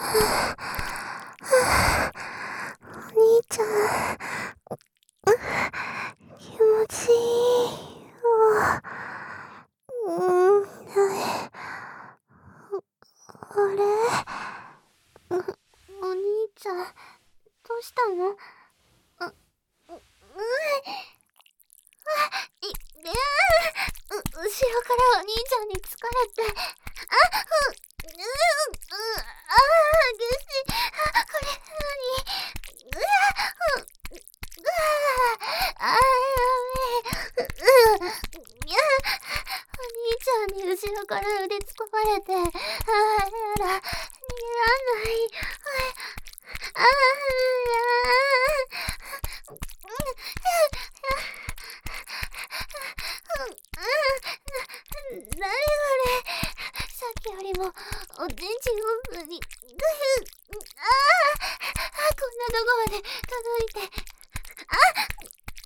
兄ちゃん、気持ちいい。うん、あれ？お兄ちゃん、どうしたの？う、う、う、い、いやう、後ろからお兄ちゃんに疲れて、あ、れて、あー、やだ、逃げらんない、あー、な、なにこれさっきよりも、おちんちんオフに、ぐふ、ああこんなとこまで届いて、あ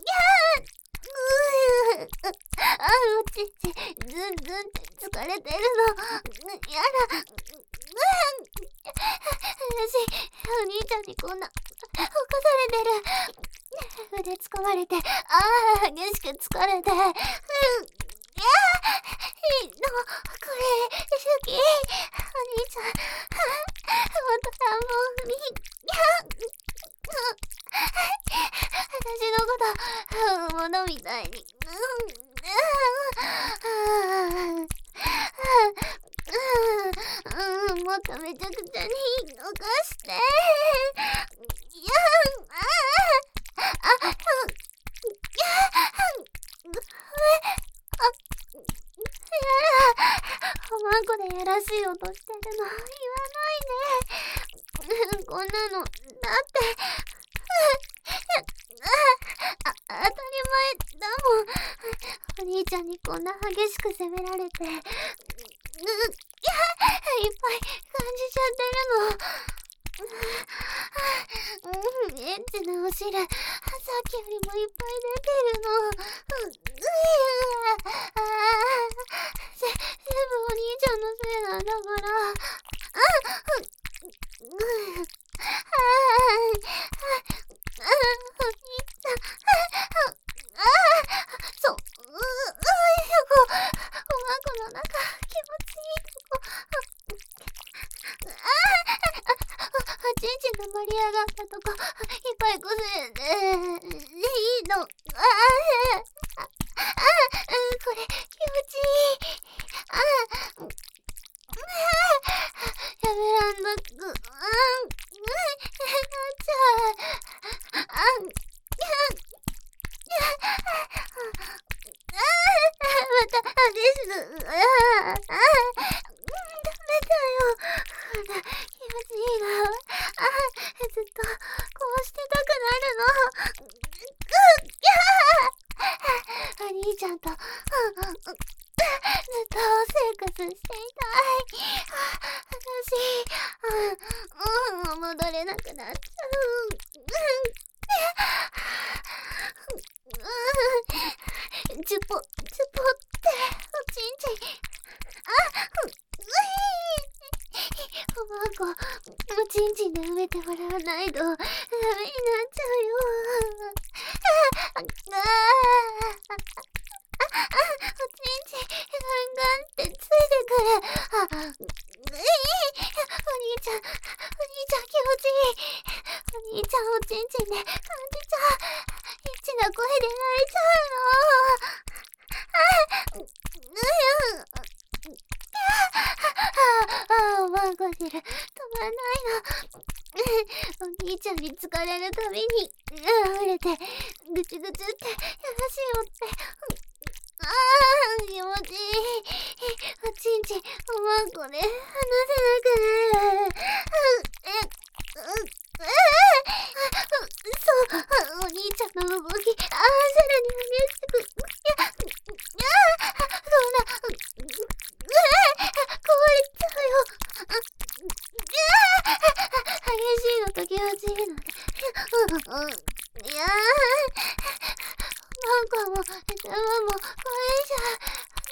やーぐーあおちんちん、ずんずんって疲れてるの、やだ、私、お兄ちゃんにこんな、起こされてる。腕つかまれて、ああ、激しく疲れて、うん、いやいい。の、これ、好き。お兄ちゃん、もっと乱暴に、や私のこと、物みたいに、うん、うん、うん、もっとめちゃくちゃに動かして。いや、ああ、あ、うん、いや、あ、やだ。おまんこでやらしい音してるの言わないね。こんなの、だって、あ、当たり前だもん。お兄ちゃんにこんな激しく責められて、う、いや、いっぱいじちゃってるの。うん、エッチなお汁、さっきよりもいっぱい出てるの。う、うやあぜ、全部お兄ちゃんのせいなんだから。あ、う、う、ああ、あ、お兄ちゃん、あ、あ、そう、う、ういこ、おまこの中、気持ちいいとこ。ああ、おちんちんがったとこ、いっぱいこすれて、いいの。ああ、あ、あ、これ、気持ちいい。ああ、やめらん。なく、うん、なっちゃう。あ、あ、また、です。ああ、あ、ダメだよ。こんな気持ちいいな。あ、ずっと、こうしてたくなるの。ぐ、ぎゃーお兄ちゃんと、うん、うん、ずっと生活していたい。私、うん、う、戻れなくなっちゃう。うん、チュポ、チュポって、おちんちん。あ、う、ういおばあこ、おちんちんで埋めてもらわないと、ダメになっちゃうよ。あ、あ、あ、あ、おちんちん、ガンガンってついてくる。あ、ういお兄ちゃん、お兄ちゃん気持ちいい。お兄ちゃんおちんちんで感じちゃう。エッチな声で泣いちゃうの。あ、う、う、ああ、おまんこ汁、止まんないの。お兄ちゃんに疲れるたびに、溢れて、ぐちぐちって、やらしいよっも、これじゃ、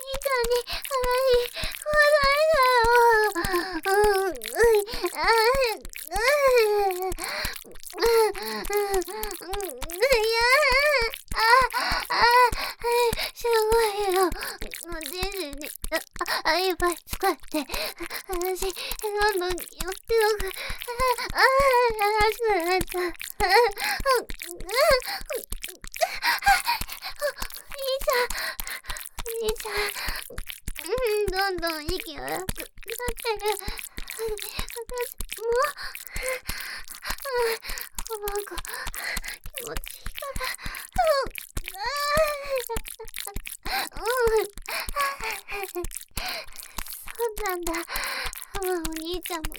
板に、はい、来ないだよ。うん、うん、あ、うん、うん、うん、いや、あ、あ、すごいよ。もう全然に、あ、あ、いっぱい使って、私、どんどんよっておく。あ、あ、あ、あ、あ、あ、あ、あ、あ、あ、あ、あ、あ、う、んどん息荒くなってる。私、もう、なんか、気持ちいいから、うん、うん、そうなんだ。お兄ちゃんも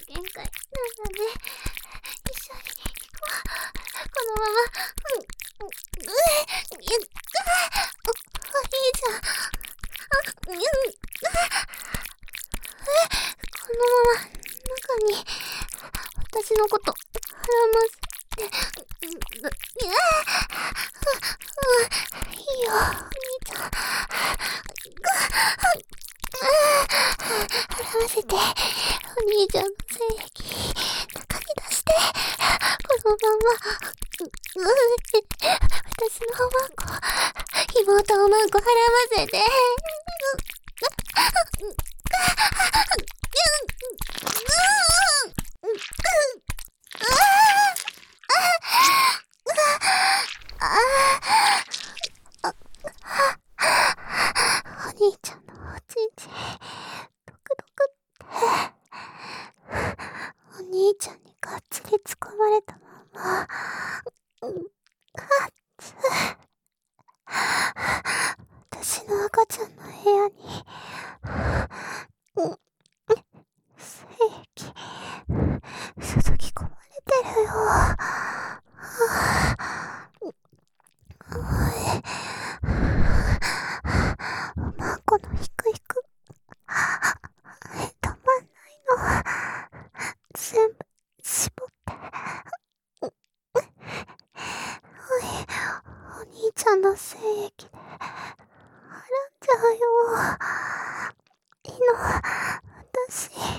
お兄ちゃん。絡ませて、お兄ちゃんの精液、中に出して、このまま、う、う、私のおまんこ、妹おまんこ絡ませて、お兄ちゃんのおちんちん、ドクドクって。お兄ちゃんにがっつり掴まれたまま、うん、あっつ。私の赤ちゃん。の部屋に、うん、精液、注ぎ込まれてるよ。おい、おまん。このひくひく、止まん。ないの。全部、絞って。おい、お兄ちゃん。の精液で、だよ。いいの、私。